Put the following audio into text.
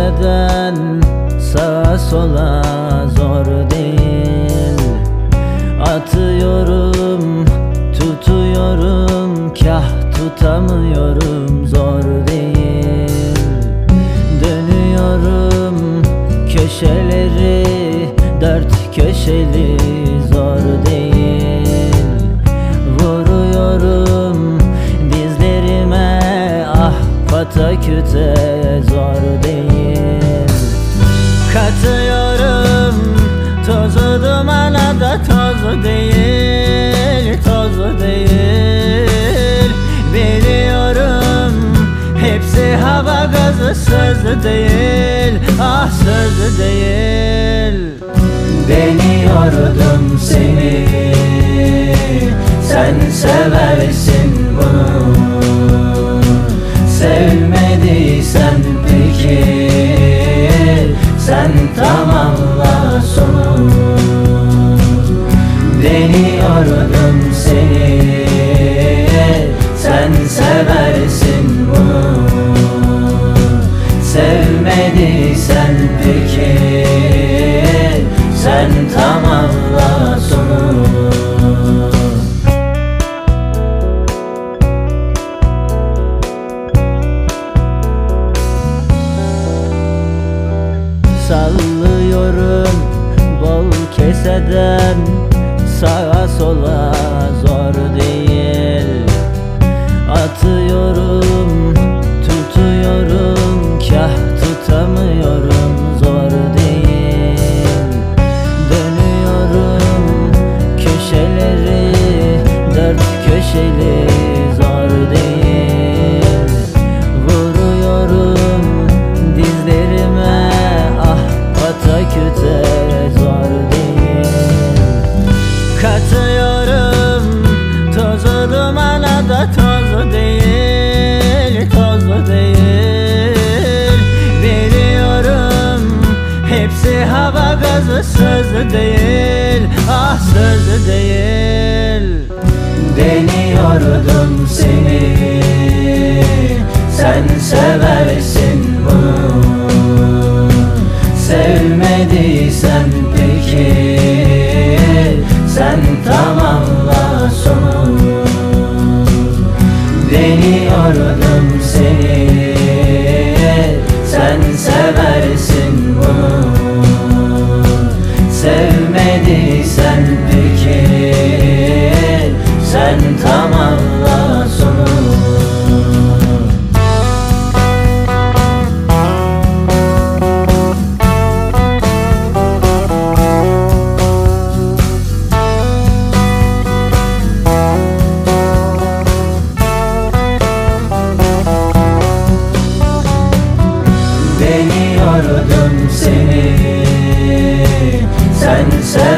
öteden sağa sola zor değil? Atıyorum, tutuyorum, kah tutamıyorum zor değil. Dönüyorum köşeleri, dört köşeli zor değil. Vuruyorum dizlerime ah pataküte değil Toz değil. Biliyorum hepsi hava gazı söz değil. Ah söz değil. Deniyordum seni. Sen seversin bunu Sallıyorum bol keseden Sağa sola zor değil hava gazı söz değil Ah söz değil. Deniyordum seni Sen seversin bunu. Sevmediysen peki Sen tamamla sonu Deniyordum seni Sen